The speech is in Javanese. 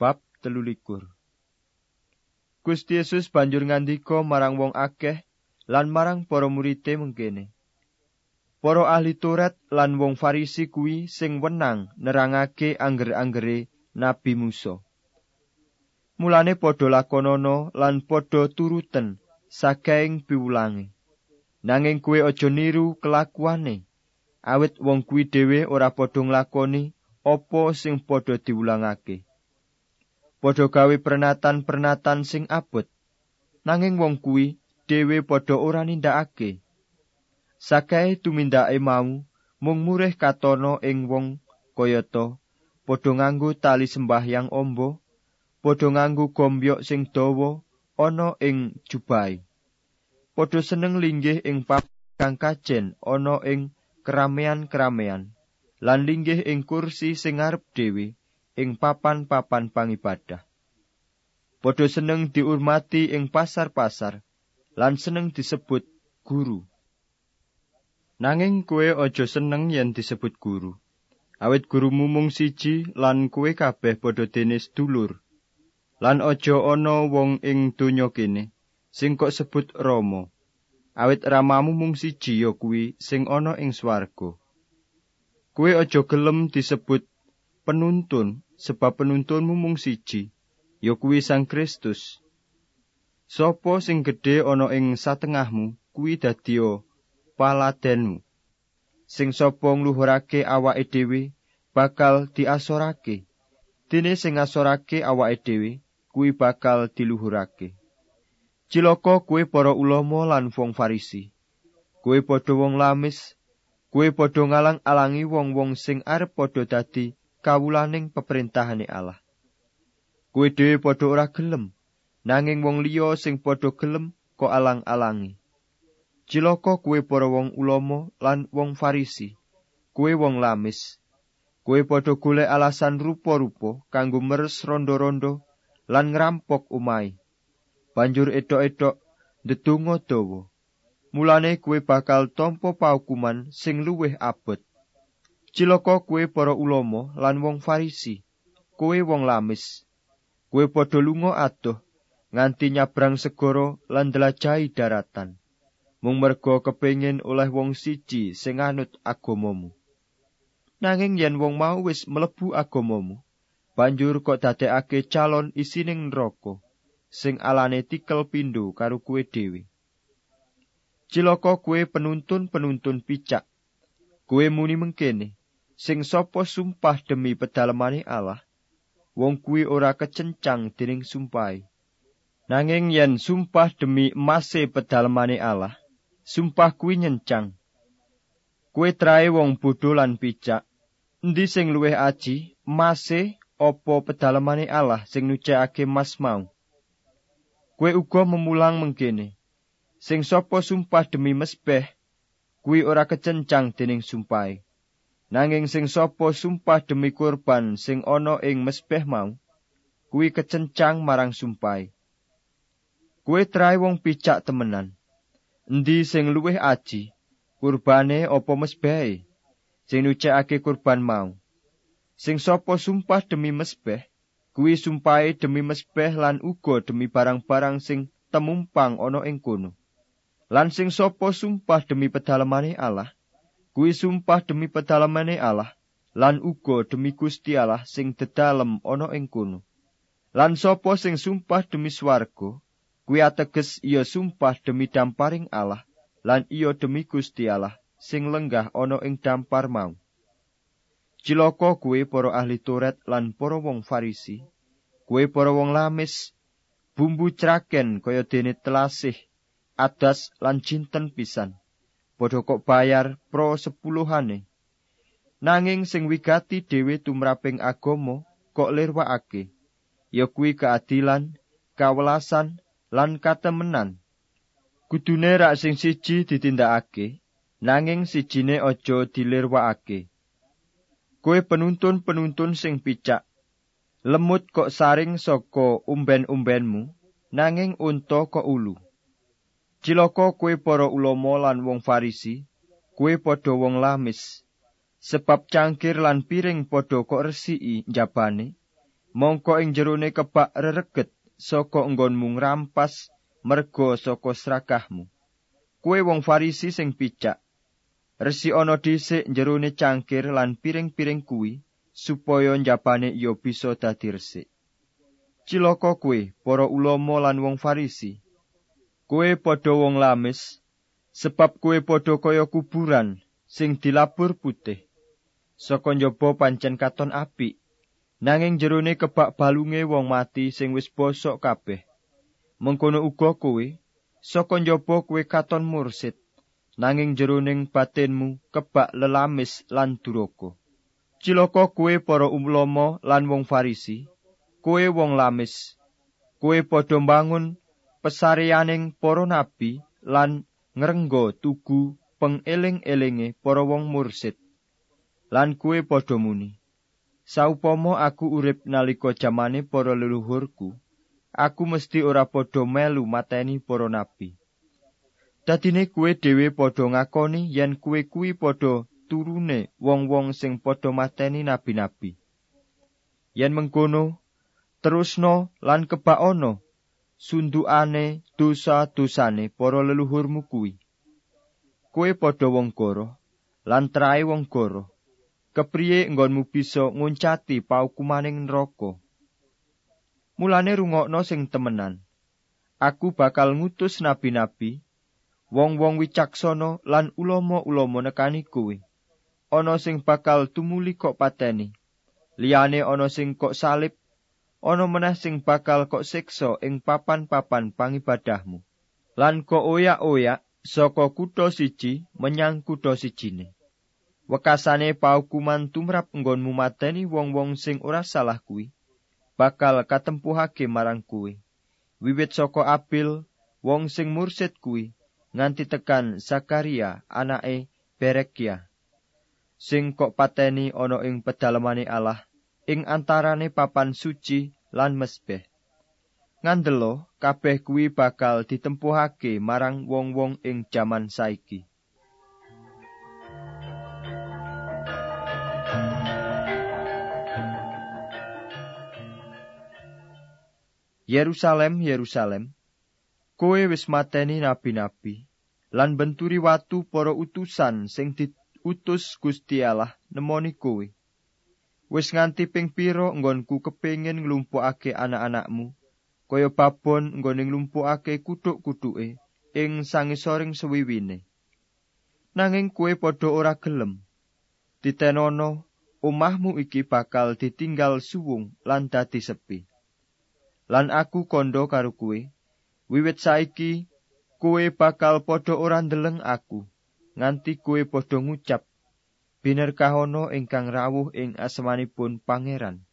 Bab telulikur Gusti Yesus banjur ngandika marang wong akeh lan marang para murite mengkene. Para ahli Taurat lan wong Farisi kuwi sing wenang nerangake angger-anggere Nabi Musa. Mulane padha lakonana lan padha turuten sakaing piwulange. Nanging kuwi aja niru kelakuane. Awit wong kuwi dhewe ora padha nglakoni apa sing padha diwulangake. Padha gawe pernatan-pernatan sing abot. Nanging wong kuwi dhewe padha ora nindakake. Sakae tumindake mau mung murih katono ing wong kayata padha nganggo tali sembahyang ombo, padha nganggo gombyok sing dawa ana ing jubai. Padha seneng linggih ing pap kang kajen ana ing keramean-keramean lan linggih ing kursi sing ngarep dhewe. Ing papan-papan pangibadah. Padha seneng diurmati ing pasar-pasar lan seneng disebut guru. Nanging kowe aja seneng yen disebut guru. Awit guru mumung siji lan kowe kabeh padha dene sedulur. Lan aja ana wong ing donya kene sing kok sebut Rama. Awit ramamu mung siji ya kuwi sing ana ing swarga. Kowe aja gelem disebut penuntun sebab penuntunmu mung siji, ya kuwi Sang Kristus. Sopo sing gedhe ana ing satengahmu, kuwi dadi paladenmu. Sing sapa ngluhurake awake dhewe bakal diasorake. Dene sing ngasorake awake dhewe kuwi bakal diluhurake. Cilaka kuwi para ulama lan wong Farisi. Kuwi padha wong lamis, kuwi padha ngalang-alangi wong-wong sing arep padha dadi kawulaning peperintahane Allah. Kuwi dhewe padha ora gelem, nanging wong liya sing padha gelem kok alang-alangi. Cilaka kuwi para wong ulama lan wong Farisi. Kuwi wong lamis. Kuwi padha golek alasan rupa-rupa kanggo meres rondo-rondo lan ngrampok umai. Banjur edok-edok ndedonga dawa. Mulane kuwi bakal tampa paukuman sing luwih abot. Cilaka kowe para ulama lan wong Farisi. Kowe wong lamis. Kowe padha lunga adoh nganti nyabrang segara lan ndelajahi daratan. Mung merga kepengin oleh wong siji sing anut agamamu. Nanging yen wong mau wis mlebu agamamu, banjur kok dadekake calon isining neraka sing alane tikel pindho karo kowe dhewe. Cilaka kowe penuntun-penuntun picak. Kowe muni mengkene, sing sapa sumpah demi pedalemane Allah wong kuwi ora kecencang dening sumpahe. Nanging yen sumpah demi emase pedalemane Allah sumpah kuwi nyencang. Kuwi trae wong bodho lan picak endi sing luwih aji emase apa pedalemane Allah sing nucekake mas mau? Kuwi uga memulang mengkene sing sapa sumpah demi mesbeh kuwi ora kecencang dening sumpahe Nanging sing sapa sumpah demi kurban sing ana ing mesbeh mau, kuwi kecencang marang sumpahe. Kuwi trae wong picak temenan. Endi sing luwih aji, kurbane apa mesbehe? Sing nucekake kurban mau. Sing sapa sumpah demi mesbeh, kuwi sumpahe demi mesbeh lan uga demi barang-barang sing temumpang ana ing kono. Lan sing sapa sumpah demi pedalemane Allah, kuwi sumpah demi pedalamane Allah lan uga demi Gusti Allah sing dedalem ana ing kono. Lan sapa sing sumpah demi swarga kuwi ateges iya sumpah demi damparing Allah lan iya demi Gusti Allah sing lenggah ana ing dampar mau. Ciloko kuwi para ahli Taurat lan para wong Farisi kuwi para wong lamis bumbu craken kaya dene telasih adas lan jinten pisan padha kok bayar pro sepuluhane. Nanging sing wigati dhewe tumraping agama kok lirwakake. Ya kuwi keadilan, kawelasan lan katemenan. Kudune rak sing siji ditindakake, nanging sijine aja dilirwakake. Kowe penuntun-penuntun sing picak, lemut kok saring saka umben-umbenmu, nanging unta kok ulu. Cilaka kowe para ulama lan wong Farisi, kowe padha wong lamis. Sebab cangkir lan piring padha kok resiki njabane, mongko ing jerone kebak rereget saka enggonmu ngrampas merga saka srakahmu kuwe wong farisi sing picak resi ana dhisik jerone cangkir lan piring-piring kuwi supaya njabane ya bisa dadi resik cilaka kuwe para ulama lan wong farisi kuwe padha wong lamis sebab kuwe padha kaya kuburan sing dilabur putih. Saka njaba pancen katon apik nanging jerone kebak balunge wong mati sing wis bosok kabeh. Mengkono uga kowe saka njaba kowe katon mursid nanging jeroning batinmu kebak lelamis lan duraka. Cilaka kowe para ulama lan wong farisi kowe wong lamis kowe padha mbangun pesarianing para nabi lan ngrenggo tugu pengeling-elinge para wong mursid. Lan kowe padha muni. Saupama aku urip nalika jamane para leluhurku aku mesti ora padha melu mateni para nabi. Dadine kowe dhewe padha ngakoni yen kowe kuwi padha turune wong-wong sing padha mateni nabi-nabi. Yen mengkono terusno lan kebaono sundukane dosa-dosane para leluhurmu kuwi. Kowe padha wong goro lan trae wong goro kepriye enggonmu bisa nguncati paukumaning neraka? Mulane rungokno sing temenan aku bakal ngutus nabi-nabi wong-wong wicaksana lan ulama-ulama nekani kowe ana sing bakal tumuli kok pateni liyane ana sing kok salib ana meneh sing bakal kok siksa ing papan-papan pangibadahmu. Lan kok oyak-oyak saka kutha siji menyang kutha sijine. Wekasane paukuman tumrap nggonmu mateni wong-wong sing ora salah kuwi. Bakal katempuhake marang kuwi wiwit saka Abil wong sing mursid kuwi nganti tekan Zakaria anake Berekia. Sing kok pateni ana ing pedalemane Allah ing antarane papan suci lan mesbeh ngandelo kabeh kuwi bakal ditempuhake marang wong-wong ing jaman saiki Yerusalem, Yerusalem, kowe wis mateni nabi-nabi lan benturi watu para utusan sing diutus Gusti Allah nemoni kowe. Wis nganti ping pira nggonku kepengin nglumpukake anak-anakmu kaya babon nggone nglumpukake kuthuk-kuthuke ing sangisoring suwiwine. Nanging kowe padha ora gelem. Ditenono omahmu iki bakal ditinggal suwung lan dadi sepi. lan aku kondo karo kowe wiwit saiki kowe bakal padha ora ndeleng aku nganti kowe padha ngucap binerkah ana ingkang rawuh ing asmanipun pangeran